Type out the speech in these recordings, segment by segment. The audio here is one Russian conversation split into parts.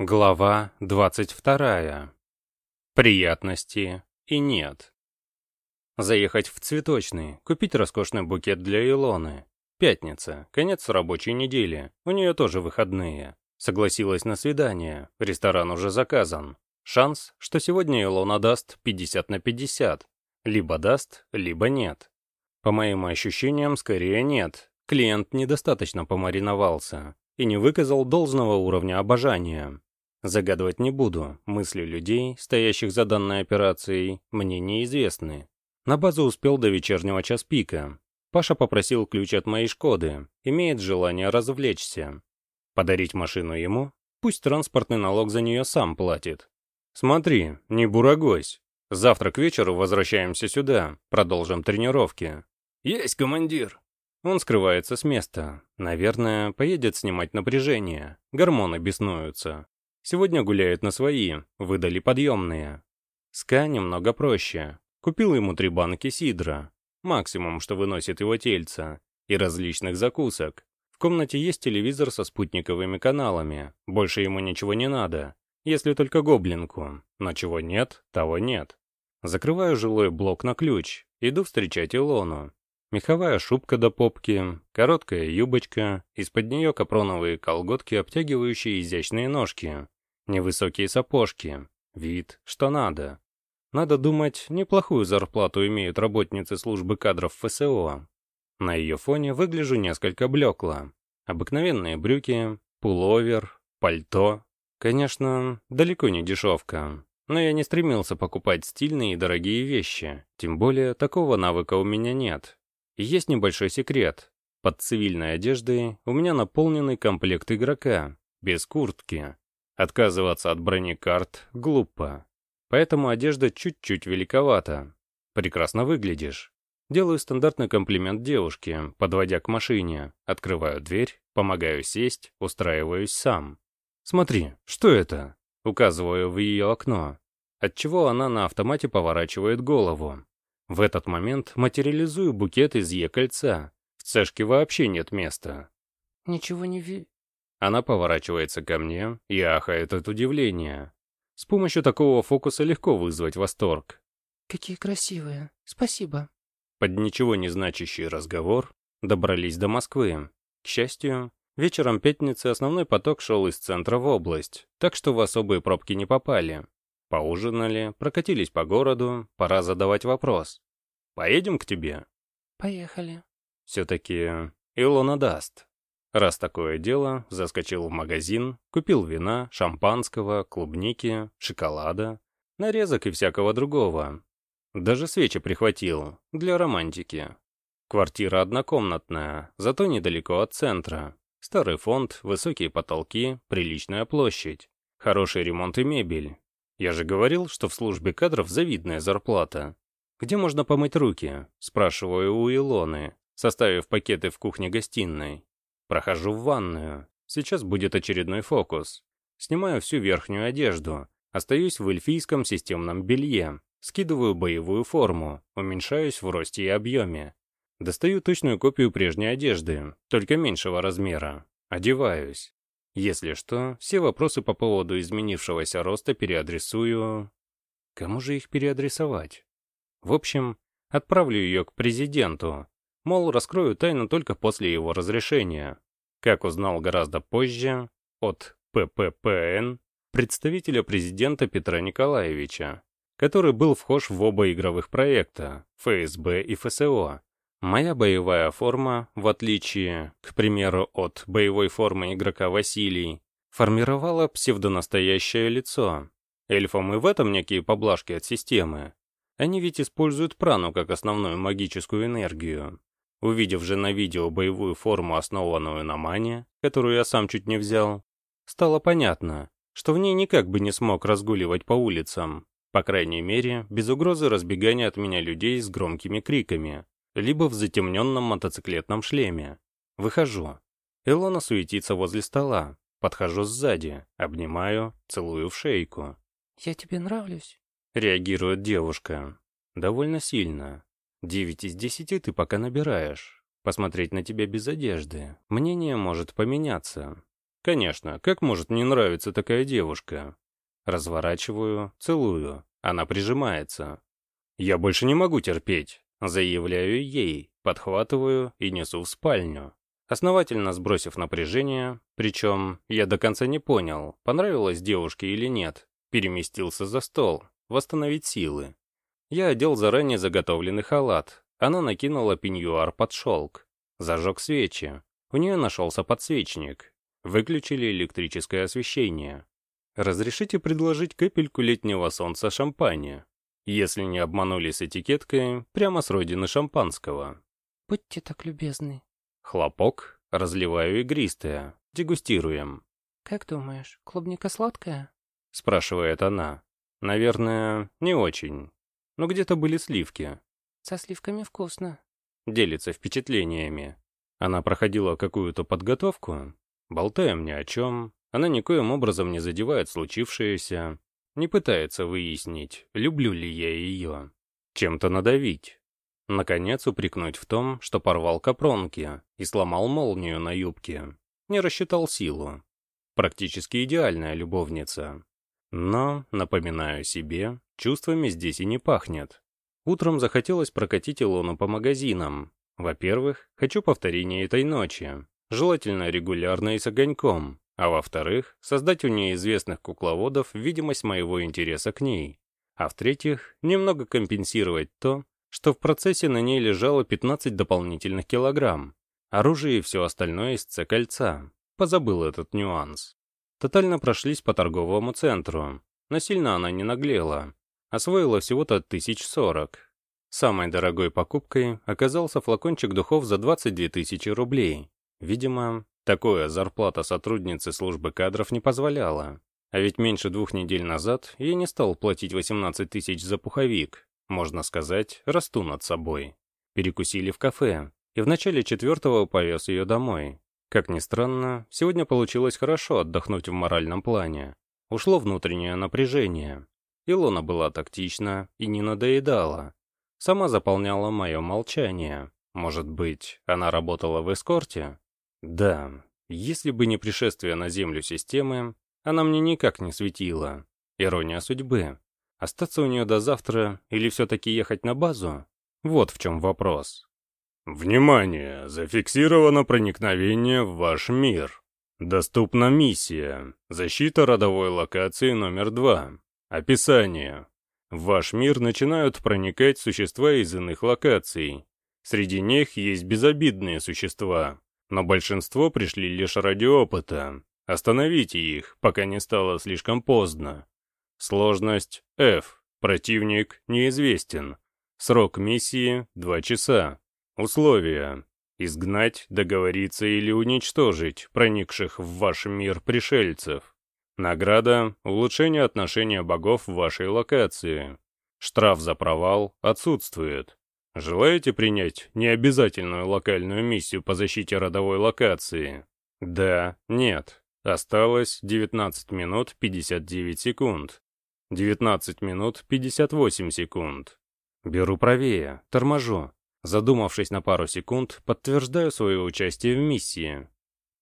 Глава 22. Приятности и нет. Заехать в цветочный, купить роскошный букет для Илоны. Пятница, конец рабочей недели, у нее тоже выходные. Согласилась на свидание, ресторан уже заказан. Шанс, что сегодня Илона даст 50 на 50. Либо даст, либо нет. По моим ощущениям, скорее нет. Клиент недостаточно помариновался и не выказал должного уровня обожания. Загадывать не буду, мысли людей, стоящих за данной операцией, мне неизвестны. На базу успел до вечернего час пика. Паша попросил ключ от моей «Шкоды», имеет желание развлечься. Подарить машину ему? Пусть транспортный налог за нее сам платит. Смотри, не бурагось. Завтра к вечеру возвращаемся сюда, продолжим тренировки. Есть, командир. Он скрывается с места. Наверное, поедет снимать напряжение. Гормоны беснуются. Сегодня гуляют на свои, выдали подъемные. Ска немного проще. Купил ему три банки сидра, максимум, что выносит его тельца, и различных закусок. В комнате есть телевизор со спутниковыми каналами, больше ему ничего не надо, если только гоблинку, но чего нет, того нет. Закрываю жилой блок на ключ, иду встречать Илону. Меховая шубка до попки, короткая юбочка, из-под нее капроновые колготки, обтягивающие изящные ножки. Невысокие сапожки. Вид, что надо. Надо думать, неплохую зарплату имеют работницы службы кадров ФСО. На ее фоне выгляжу несколько блекло. Обыкновенные брюки, пуловер, пальто. Конечно, далеко не дешевка. Но я не стремился покупать стильные и дорогие вещи. Тем более, такого навыка у меня нет. И есть небольшой секрет. Под цивильной одеждой у меня наполненный комплект игрока, без куртки. Отказываться от бронекарт глупо. Поэтому одежда чуть-чуть великовата. Прекрасно выглядишь. Делаю стандартный комплимент девушке, подводя к машине. Открываю дверь, помогаю сесть, устраиваюсь сам. «Смотри, что это?» Указываю в ее окно. Отчего она на автомате поворачивает голову. В этот момент материализую букет из Е-кольца. В цешке вообще нет места. «Ничего не ви...» Она поворачивается ко мне и ахает от удивления. С помощью такого фокуса легко вызвать восторг. «Какие красивые. Спасибо». Под ничего не значащий разговор добрались до Москвы. К счастью, вечером пятницы основной поток шел из центра в область, так что в особые пробки не попали. Поужинали, прокатились по городу, пора задавать вопрос. «Поедем к тебе?» «Поехали». Все-таки Илона даст. Раз такое дело, заскочил в магазин, купил вина, шампанского, клубники, шоколада, нарезок и всякого другого. Даже свечи прихватил, для романтики. Квартира однокомнатная, зато недалеко от центра. Старый фонд, высокие потолки, приличная площадь. Хороший ремонт и мебель. Я же говорил, что в службе кадров завидная зарплата. Где можно помыть руки? Спрашиваю у Илоны, составив пакеты в кухне-гостиной. Прохожу в ванную. Сейчас будет очередной фокус. Снимаю всю верхнюю одежду. Остаюсь в эльфийском системном белье. Скидываю боевую форму. Уменьшаюсь в росте и объеме. Достаю точную копию прежней одежды, только меньшего размера. Одеваюсь. Если что, все вопросы по поводу изменившегося роста переадресую... Кому же их переадресовать? В общем, отправлю ее к президенту, Мол, раскрою тайну только после его разрешения. Как узнал гораздо позже, от ПППН, представителя президента Петра Николаевича, который был вхож в оба игровых проекта, ФСБ и ФСО. Моя боевая форма, в отличие, к примеру, от боевой формы игрока Василий, формировала псевдонастоящее лицо. Эльфам и в этом некие поблажки от системы. Они ведь используют прану как основную магическую энергию. Увидев же на видео боевую форму, основанную на мане, которую я сам чуть не взял, стало понятно, что в ней никак бы не смог разгуливать по улицам, по крайней мере, без угрозы разбегания от меня людей с громкими криками, либо в затемненном мотоциклетном шлеме. Выхожу. Илона суетится возле стола. Подхожу сзади, обнимаю, целую в шейку. «Я тебе нравлюсь?» Реагирует девушка. Довольно сильно. Девять из десяти ты пока набираешь. Посмотреть на тебя без одежды. Мнение может поменяться. Конечно, как может не нравиться такая девушка? Разворачиваю, целую. Она прижимается. Я больше не могу терпеть. Заявляю ей, подхватываю и несу в спальню. Основательно сбросив напряжение, причем я до конца не понял, понравилось девушке или нет, переместился за стол, восстановить силы. Я одел заранее заготовленный халат, она накинула пеньюар под шелк, зажег свечи, у нее нашелся подсвечник, выключили электрическое освещение. Разрешите предложить капельку летнего солнца шампаня, если не обманули с этикеткой, прямо с родины шампанского. Будьте так любезны. Хлопок, разливаю игристое, дегустируем. Как думаешь, клубника сладкая? Спрашивает она. Наверное, не очень. Но где-то были сливки. Со сливками вкусно. Делится впечатлениями. Она проходила какую-то подготовку. Болтаем ни о чем. Она никоим образом не задевает случившееся. Не пытается выяснить, люблю ли я ее. Чем-то надавить. Наконец упрекнуть в том, что порвал капронки и сломал молнию на юбке. Не рассчитал силу. Практически идеальная любовница. Но, напоминаю себе, чувствами здесь и не пахнет. Утром захотелось прокатить Илону по магазинам. Во-первых, хочу повторения этой ночи, желательно регулярно и с огоньком, а во-вторых, создать у неизвестных кукловодов видимость моего интереса к ней. А в-третьих, немного компенсировать то, что в процессе на ней лежало 15 дополнительных килограмм. Оружие и все остальное из С-кольца. Позабыл этот нюанс. Тотально прошлись по торговому центру. Насильно она не наглела. Освоила всего-то тысяч сорок. Самой дорогой покупкой оказался флакончик духов за 22 тысячи рублей. Видимо, такое зарплата сотрудницы службы кадров не позволяла. А ведь меньше двух недель назад я не стал платить 18 тысяч за пуховик, можно сказать, расту над собой. Перекусили в кафе, и в начале четвертого повез ее домой. Как ни странно, сегодня получилось хорошо отдохнуть в моральном плане. Ушло внутреннее напряжение. Илона была тактична и не надоедала. Сама заполняла мое молчание. Может быть, она работала в эскорте? Да, если бы не пришествие на Землю системы, она мне никак не светила. Ирония судьбы. Остаться у нее до завтра или все-таки ехать на базу? Вот в чем вопрос. Внимание! Зафиксировано проникновение в ваш мир. Доступна миссия. Защита родовой локации номер два. Описание. В ваш мир начинают проникать существа из иных локаций. Среди них есть безобидные существа, но большинство пришли лишь ради опыта. Остановите их, пока не стало слишком поздно. Сложность F. Противник неизвестен. Срок миссии – 2 часа. Условия. Изгнать, договориться или уничтожить проникших в ваш мир пришельцев. Награда – улучшение отношения богов в вашей локации. Штраф за провал отсутствует. Желаете принять необязательную локальную миссию по защите родовой локации? Да, нет. Осталось 19 минут 59 секунд. 19 минут 58 секунд. Беру правее, торможу. Задумавшись на пару секунд, подтверждаю свое участие в миссии.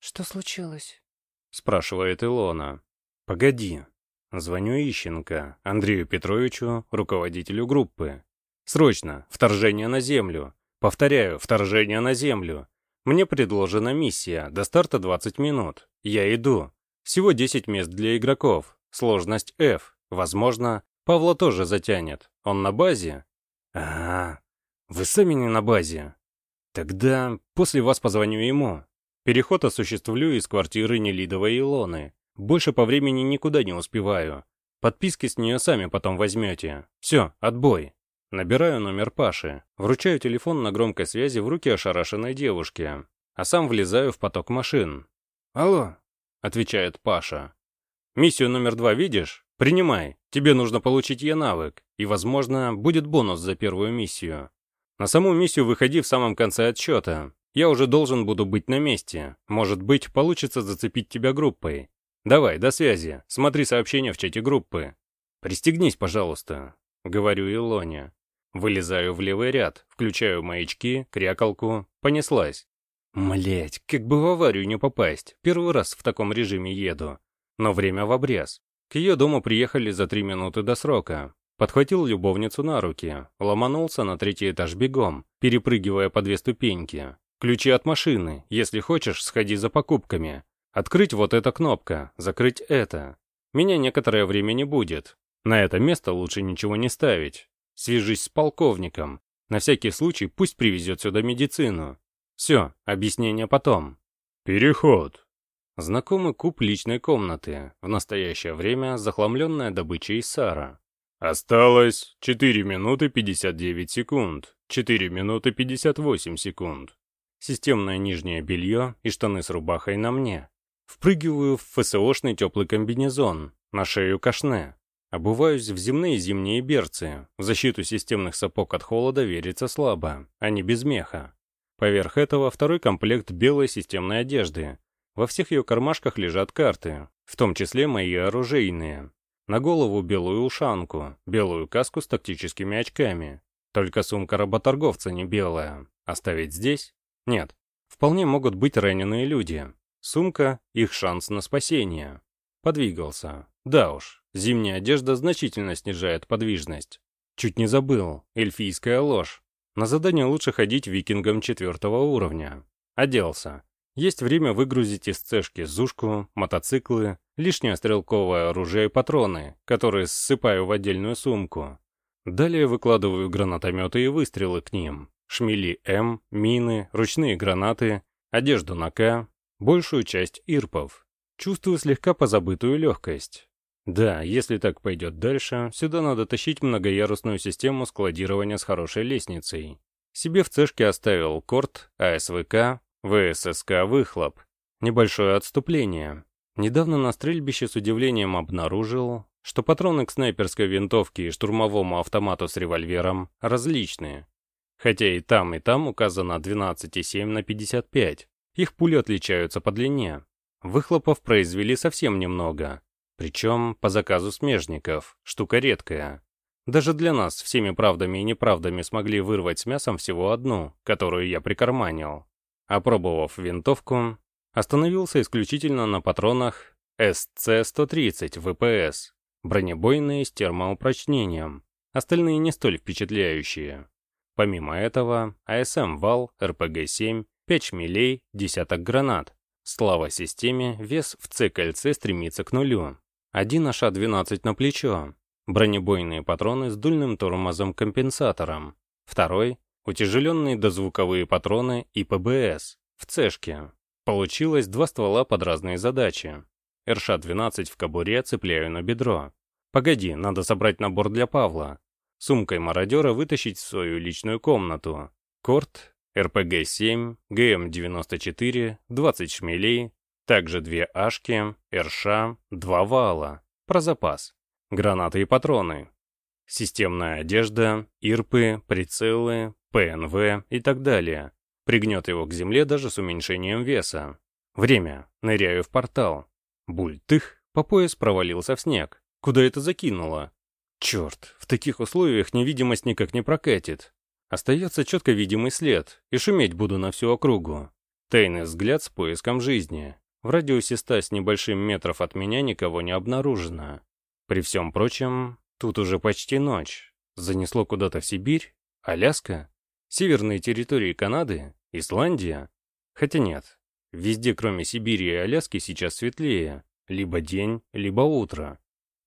«Что случилось?» — спрашивает Илона. «Погоди». Звоню Ищенко, Андрею Петровичу, руководителю группы. «Срочно! Вторжение на Землю! Повторяю, вторжение на Землю! Мне предложена миссия, до старта 20 минут. Я иду. Всего 10 мест для игроков. Сложность F. Возможно, Павла тоже затянет. Он на базе? А, вы сами не на базе. Тогда после вас позвоню ему. Переход осуществлю из квартиры Нелидовой Илоны. Больше по времени никуда не успеваю. Подписки с нее сами потом возьмете. Все, отбой. Набираю номер Паши, вручаю телефон на громкой связи в руки ошарашенной девушки, а сам влезаю в поток машин. «Алло», — отвечает Паша. «Миссию номер два видишь? Принимай, тебе нужно получить Е-навык, и, возможно, будет бонус за первую миссию. На саму миссию выходи в самом конце отсчета. Я уже должен буду быть на месте. Может быть, получится зацепить тебя группой. Давай, до связи. Смотри сообщения в чате группы. Пристегнись, пожалуйста, говорю Илоне. Вылезаю в левый ряд, включаю маячки, крякалку, понеслась. Млять, как бы в аварию не попасть. Первый раз в таком режиме еду. Но время в обрез. К ее дому приехали за три минуты до срока. Подхватил любовницу на руки, ломанулся на третий этаж бегом, перепрыгивая по две ступеньки. Ключи от машины, если хочешь, сходи за покупками. Открыть вот эта кнопка, закрыть это. Меня некоторое время не будет. На это место лучше ничего не ставить. Свяжись с полковником. На всякий случай пусть привезет сюда медицину. Все, объяснение потом. Переход. Знакомый куб личной комнаты, в настоящее время захламленная добычей Сара. Осталось 4 минуты 59 секунд, 4 минуты 58 секунд. Системное нижнее белье и штаны с рубахой на мне. Впрыгиваю в ФСОшный теплый комбинезон, на шею кашне. Обуваюсь в земные зимние берцы. В защиту системных сапог от холода верится слабо, а не без меха. Поверх этого второй комплект белой системной одежды. Во всех ее кармашках лежат карты, в том числе мои оружейные. На голову белую ушанку, белую каску с тактическими очками. Только сумка работорговца не белая. Оставить здесь? Нет. Вполне могут быть раненые люди. Сумка — их шанс на спасение. Подвигался. Да уж, зимняя одежда значительно снижает подвижность. Чуть не забыл. Эльфийская ложь. На задание лучше ходить викингом четвертого уровня. Оделся. Есть время выгрузить из цешки зушку, мотоциклы, лишнее стрелковое оружие и патроны, которые ссыпаю в отдельную сумку. Далее выкладываю гранатометы и выстрелы к ним. Шмели М, мины, ручные гранаты, одежду на К, большую часть ирпов. Чувствую слегка позабытую легкость. Да, если так пойдет дальше, сюда надо тащить многоярусную систему складирования с хорошей лестницей. Себе в цешке оставил корт, АСВК, ВССК «Выхлоп». Небольшое отступление. Недавно на стрельбище с удивлением обнаружил, что патроны к снайперской винтовке и штурмовому автомату с револьвером различные. Хотя и там, и там указано 12,7 на 55. Их пули отличаются по длине. Выхлопов произвели совсем немного, причем по заказу смежников, штука редкая. Даже для нас всеми правдами и неправдами смогли вырвать с мясом всего одну, которую я прикарманил. Опробовав винтовку, остановился исключительно на патронах СЦ-130 ВПС, бронебойные с термоупрочнением, остальные не столь впечатляющие. Помимо этого, АСМ ВАЛ, РПГ-7, 5 шмелей, десяток гранат. Слава системе, вес в С-кольце стремится к нулю. Один АШ-12 на плечо. Бронебойные патроны с дульным тормозом-компенсатором. Второй — утяжеленные дозвуковые патроны и ПБС в цешке. Получилось два ствола под разные задачи. РШ-12 в кобуре цепляю на бедро. Погоди, надо собрать набор для Павла. Сумкой мародера вытащить в свою личную комнату. Корт РПГ-7, ГМ-94, 20 шмелей, также две Ашки, РШ, два вала, про запас, гранаты и патроны, системная одежда, ИРПы, прицелы, ПНВ и так далее. Пригнет его к земле даже с уменьшением веса. Время. Ныряю в портал. Бультых, по пояс провалился в снег. Куда это закинуло? Черт, в таких условиях невидимость никак не прокатит. Остается четко видимый след, и шуметь буду на всю округу. Тайный взгляд с поиском жизни. В радиусе ста с небольшим метров от меня никого не обнаружено. При всем прочем, тут уже почти ночь. Занесло куда-то в Сибирь, Аляска, северные территории Канады, Исландия. Хотя нет, везде кроме Сибири и Аляски сейчас светлее. Либо день, либо утро.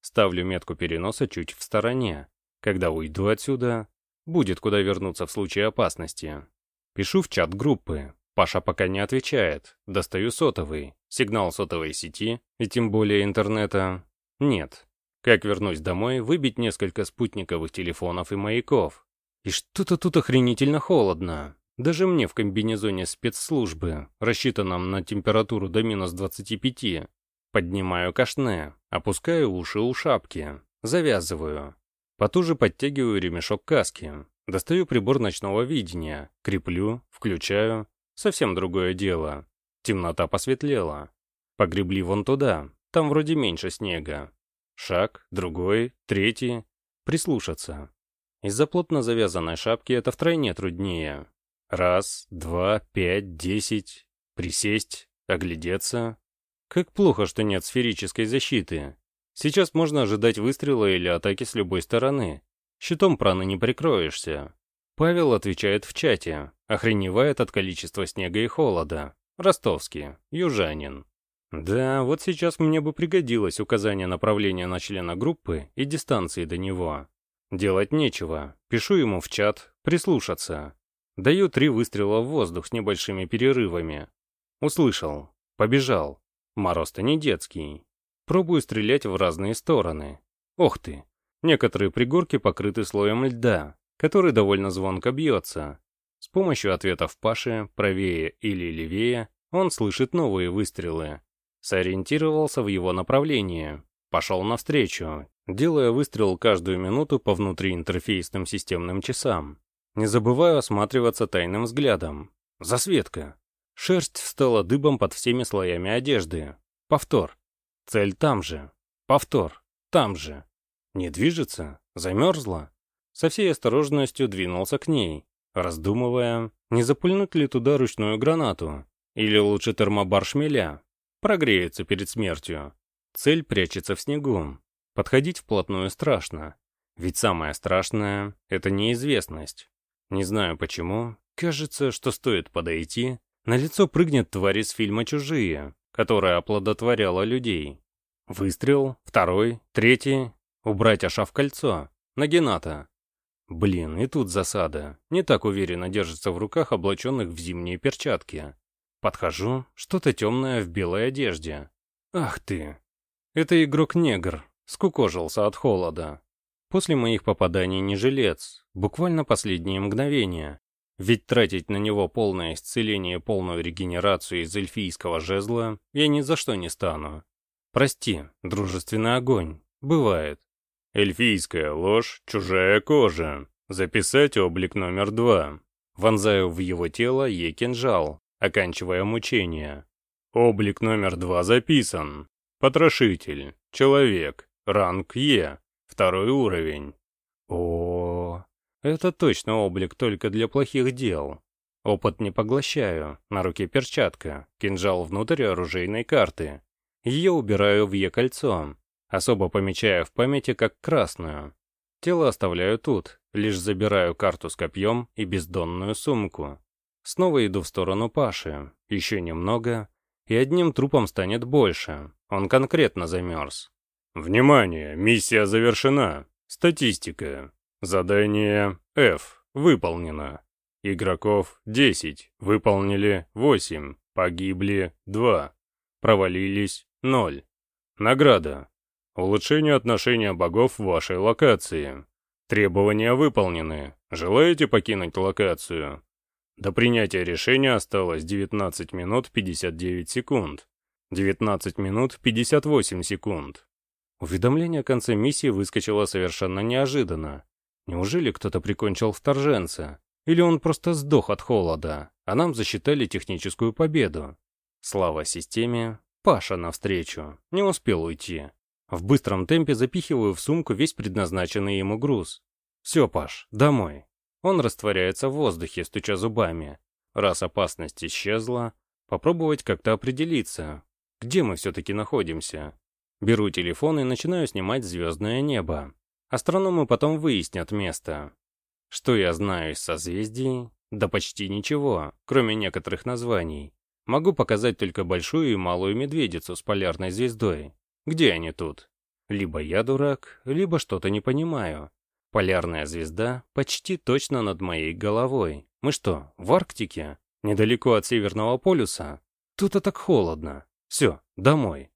Ставлю метку переноса чуть в стороне. Когда уйду отсюда, Будет куда вернуться в случае опасности. Пишу в чат группы. Паша пока не отвечает. Достаю сотовый. Сигнал сотовой сети, и тем более интернета, нет. Как вернусь домой, выбить несколько спутниковых телефонов и маяков. И что-то тут охренительно холодно. Даже мне в комбинезоне спецслужбы, рассчитанном на температуру до минус 25. Поднимаю кашне, опускаю уши у шапки, завязываю. Потуже подтягиваю ремешок каски. Достаю прибор ночного видения, креплю, включаю. Совсем другое дело. Темнота посветлела. Погребли вон туда, там вроде меньше снега. Шаг, другой, третий. Прислушаться. Из-за плотно завязанной шапки это втройне труднее. Раз, два, пять, десять. Присесть, оглядеться. Как плохо, что нет сферической защиты. Сейчас можно ожидать выстрела или атаки с любой стороны. Щитом праны не прикроешься. Павел отвечает в чате, охреневает от количества снега и холода. Ростовский, южанин. Да, вот сейчас мне бы пригодилось указание направления на члена группы и дистанции до него. Делать нечего, пишу ему в чат, прислушаться. Даю три выстрела в воздух с небольшими перерывами. Услышал, побежал. Мороз-то не детский. Пробую стрелять в разные стороны. Ох ты, некоторые пригорки покрыты слоем льда, который довольно звонко бьется. С помощью ответов Паши, правее или левее, он слышит новые выстрелы. Сориентировался в его направлении. Пошел навстречу, делая выстрел каждую минуту по внутриинтерфейсным системным часам. Не забываю осматриваться тайным взглядом. Засветка. Шерсть встала дыбом под всеми слоями одежды. Повтор. Цель там же. Повтор. Там же. Не движется? Замерзла? Со всей осторожностью двинулся к ней, раздумывая, не запульнуть ли туда ручную гранату, или лучше термобар шмеля, прогреется перед смертью. Цель прячется в снегу. Подходить вплотную страшно. Ведь самое страшное — это неизвестность. Не знаю почему, кажется, что стоит подойти, на лицо прыгнет тварь из фильма «Чужие», которая оплодотворяла людей. Выстрел, второй, третий, убрать Аша в кольцо, на Гената. Блин, и тут засада. Не так уверенно держится в руках облаченных в зимние перчатки. Подхожу, что-то темное в белой одежде. Ах ты! Это игрок-негр, скукожился от холода. После моих попаданий не жилец, буквально последние мгновения. Ведь тратить на него полное исцеление полную регенерацию из эльфийского жезла я ни за что не стану. Прости, дружественный огонь, бывает. Эльфийская ложь, чужая кожа. Записать облик номер два. Вонзаю в его тело е-кинжал, оканчивая мучение. Облик номер два записан. Потрошитель. Человек. Ранг Е. Второй уровень. О, это точно облик только для плохих дел. Опыт не поглощаю. На руке перчатка. Кинжал внутрь оружейной карты. Ее убираю в Е-кольцо. Особо помечая в памяти как красную. Тело оставляю тут. Лишь забираю карту с копьем и бездонную сумку. Снова иду в сторону Паши. Еще немного, и одним трупом станет больше. Он конкретно замерз. Внимание! Миссия завершена. Статистика. Задание F. Выполнено. Игроков 10. Выполнили 8. Погибли 2. Провалились 0. Награда. Улучшение отношения богов в вашей локации. Требования выполнены. Желаете покинуть локацию? До принятия решения осталось 19 минут 59 секунд. 19 минут 58 секунд. Уведомление о конце миссии выскочило совершенно неожиданно. Неужели кто-то прикончил вторженца? Или он просто сдох от холода, а нам засчитали техническую победу? Слава системе. Паша навстречу. Не успел уйти. В быстром темпе запихиваю в сумку весь предназначенный ему груз. Все, Паш, домой. Он растворяется в воздухе, стуча зубами. Раз опасность исчезла, попробовать как-то определиться, где мы все-таки находимся. Беру телефон и начинаю снимать звездное небо. Астрономы потом выяснят место. Что я знаю из созвездий? Да почти ничего, кроме некоторых названий. Могу показать только большую и малую медведицу с полярной звездой. Где они тут? Либо я дурак, либо что-то не понимаю. Полярная звезда почти точно над моей головой. Мы что, в Арктике? Недалеко от Северного полюса? Тут-то так холодно. Все, домой.